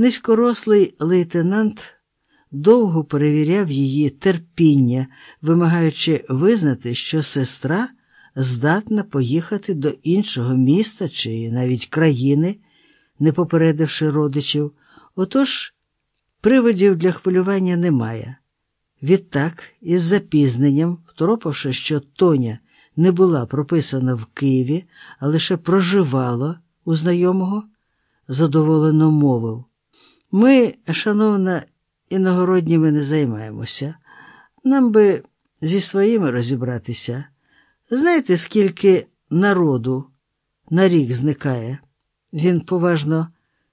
Низькорослий лейтенант довго перевіряв її терпіння, вимагаючи визнати, що сестра здатна поїхати до іншого міста чи навіть країни, не попередивши родичів. Отож, приводів для хвилювання немає. Відтак, із запізненням, второпавши, що Тоня не була прописана в Києві, а лише проживала у знайомого, задоволено мовив. Ми, шановна, іногородніми не займаємося. Нам би зі своїми розібратися. Знаєте, скільки народу на рік зникає? Він поважно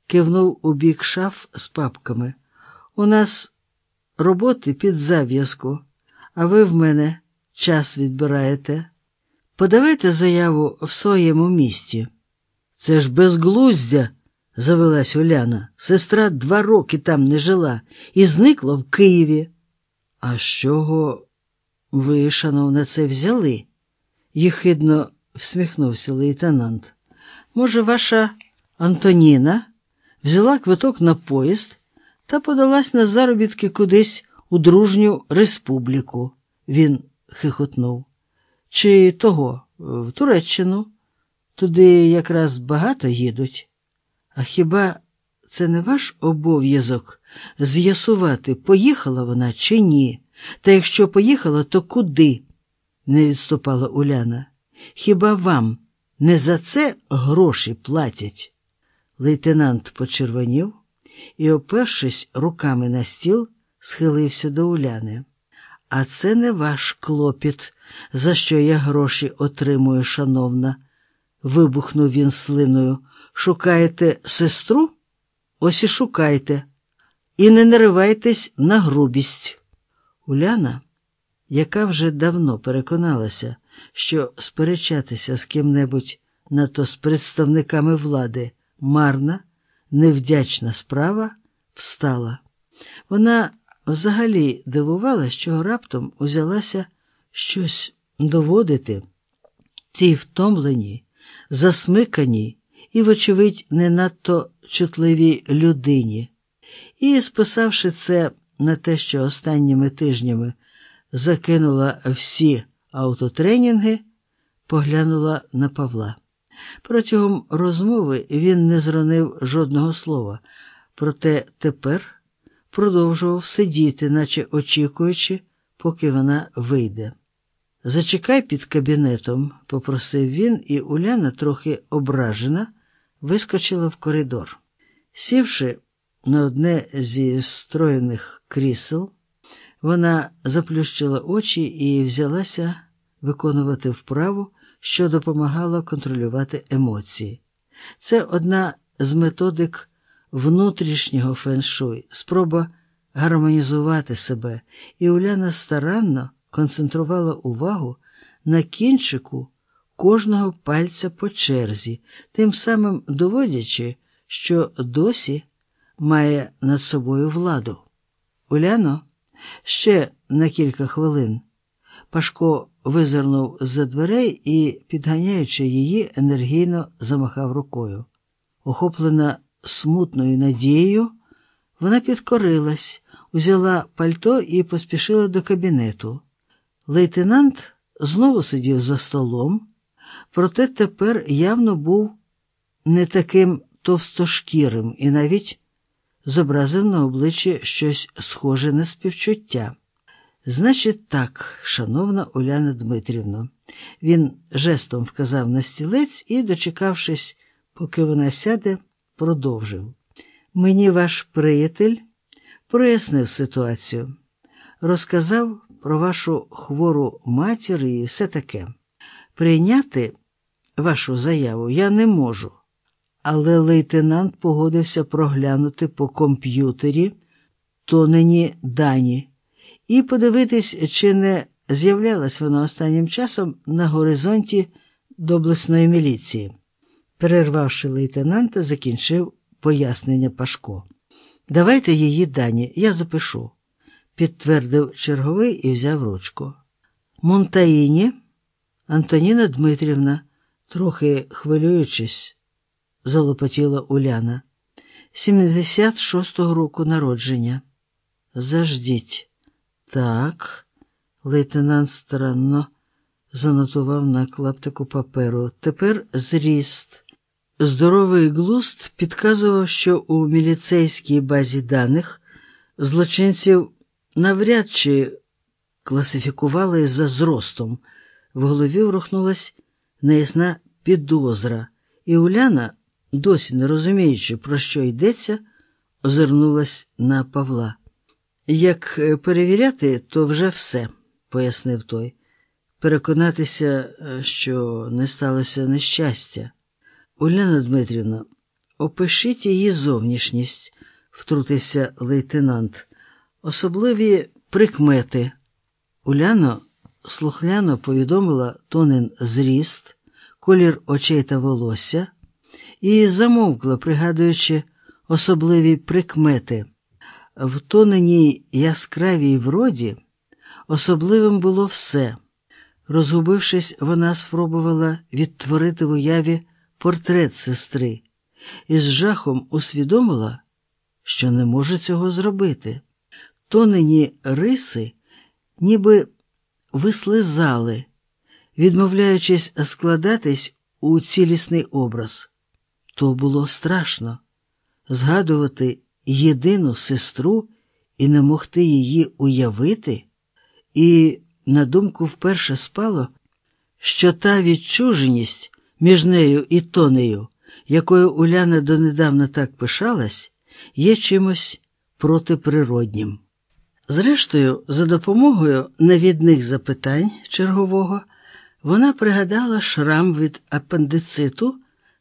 кивнув у бік шаф з папками. У нас роботи під зав'язку, а ви в мене час відбираєте. Подавайте заяву в своєму місті. Це ж безглуздя, завелась Уляна. Сестра два роки там не жила і зникла в Києві. А з чого ви, шановне, це взяли? їхидно всміхнувся лейтенант. Може, ваша Антоніна взяла квиток на поїзд та подалась на заробітки кудись у дружню республіку, він хихотнув. Чи того, в Туреччину? Туди якраз багато їдуть. А хіба це не ваш обов'язок з'ясувати, поїхала вона чи ні? Та якщо поїхала, то куди? не відступала Уляна. Хіба вам не за це гроші платять? Лейтенант почервонів і, опершись руками на стіл, схилився до Уляни. А це не ваш клопіт, за що я гроші отримую, шановна, вибухнув він слиною. Шукаєте сестру? Ось і шукайте, і не наривайтесь на грубість. Уляна, яка вже давно переконалася, що сперечатися з ким-небудь, на то з представниками влади, марна, невдячна справа, встала. Вона взагалі дивувала, що раптом узялася щось доводити цій втомленій, засмиканій і, вочевидь, не надто чутливій людині. І, списавши це на те, що останніми тижнями закинула всі автотренінги, поглянула на Павла. Протягом розмови він не зронив жодного слова, проте тепер продовжував сидіти, наче очікуючи, поки вона вийде. Зачекай під кабінетом, попросив він, і Уляна, трохи ображена, вискочила в коридор. Сівши на одне зі строєних крісел, вона заплющила очі і взялася виконувати вправу, що допомагала контролювати емоції. Це одна з методик внутрішнього феншуй, спроба гармонізувати себе, і Уляна старанно концентрувала увагу на кінчику кожного пальця по черзі, тим самим доводячи, що досі має над собою владу. Уляно, ще на кілька хвилин. Пашко визирнув з-за дверей і, підганяючи її, енергійно замахав рукою. Охоплена смутною надією, вона підкорилась, узяла пальто і поспішила до кабінету. Лейтенант знову сидів за столом, проте тепер явно був не таким товстошкірим і навіть зобразив на обличчі щось схоже на співчуття. Значить, так, шановна Уляна Дмитрівна, він жестом вказав на стілець і, дочекавшись, поки вона сяде, продовжив. Мені ваш приятель прояснив ситуацію, розказав про вашу хвору матір і все таке. Прийняти вашу заяву я не можу, але лейтенант погодився проглянути по комп'ютері тонені дані і подивитись, чи не з'являлась вона останнім часом на горизонті доблесної міліції. Перервавши лейтенанта, закінчив пояснення Пашко. Давайте її дані, я запишу, підтвердив черговий і взяв ручку. Монтаїні Антоніна Дмитрівна, трохи хвилюючись, залопотіла Уляна. 76-го року народження. Заждіть. Так, лейтенант странно занотував на клаптику паперу. Тепер зріст. Здоровий глуст підказував, що у міліцейській базі даних злочинців навряд чи класифікували за зростом. В голові врухнулась неясна підозра, і Уляна, досі не розуміючи, про що йдеться, озирнулась на Павла. Як е, перевіряти, то вже все, пояснив той. Переконатися, е, що не сталося нещастя. Уляна Дмитрівна, опишіть її зовнішність, втрутився лейтенант. Особливі прикмети. Уляно слухняно повідомила тонен зріст, колір очей та волосся і замовкла, пригадуючи особливі прикмети. В тоненій яскравій вроді особливим було все. Розгубившись, вона спробувала відтворити в уяві портрет сестри і з жахом усвідомила, що не може цього зробити. Тонені риси ніби вислизали, відмовляючись складатись у цілісний образ. То було страшно згадувати єдину сестру і не могти її уявити, і на думку вперше спало, що та відчуженість між нею і тонею, якою Уляна донедавна так пишалась, є чимось протиприроднім. Зрештою, за допомогою навідних запитань чергового, вона пригадала шрам від апендициту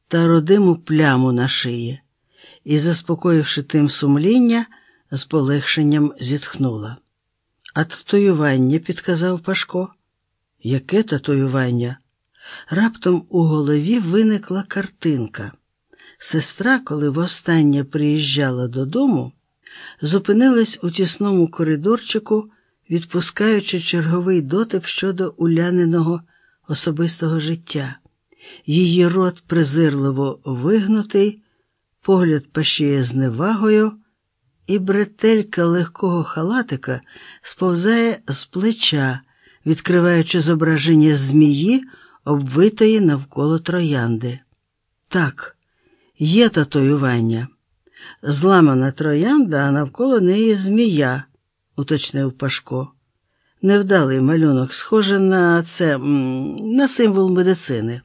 та родиму пляму на шиї і, заспокоївши тим сумління, з полегшенням зітхнула. А татуювання, підказав Пашко. Яке татуювання? Раптом у голові виникла картинка. Сестра, коли востаннє приїжджала додому, зупинилась у тісному коридорчику, відпускаючи черговий дотип щодо уляниного особистого життя. Її рот презирливо вигнутий, погляд пашіє з невагою, і бретелька легкого халатика сповзає з плеча, відкриваючи зображення змії, обвитої навколо троянди. Так, є татуювання. Зламана троянда, а навколо неї змія, уточнив Пашко. Невдалий малюнок, схоже на це, на символ медицини.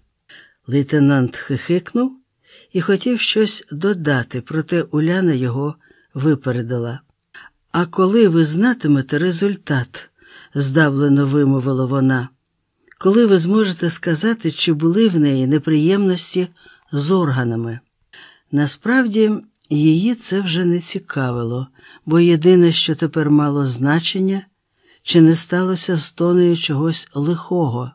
Лейтенант хихикнув і хотів щось додати, проте Уляна його випередила. А коли ви знатимете результат, здавлено вимовила вона, коли ви зможете сказати, чи були в неї неприємності з органами. Насправді, її це вже не цікавило, бо єдине, що тепер мало значення, чи не сталося з тонею чогось лихого.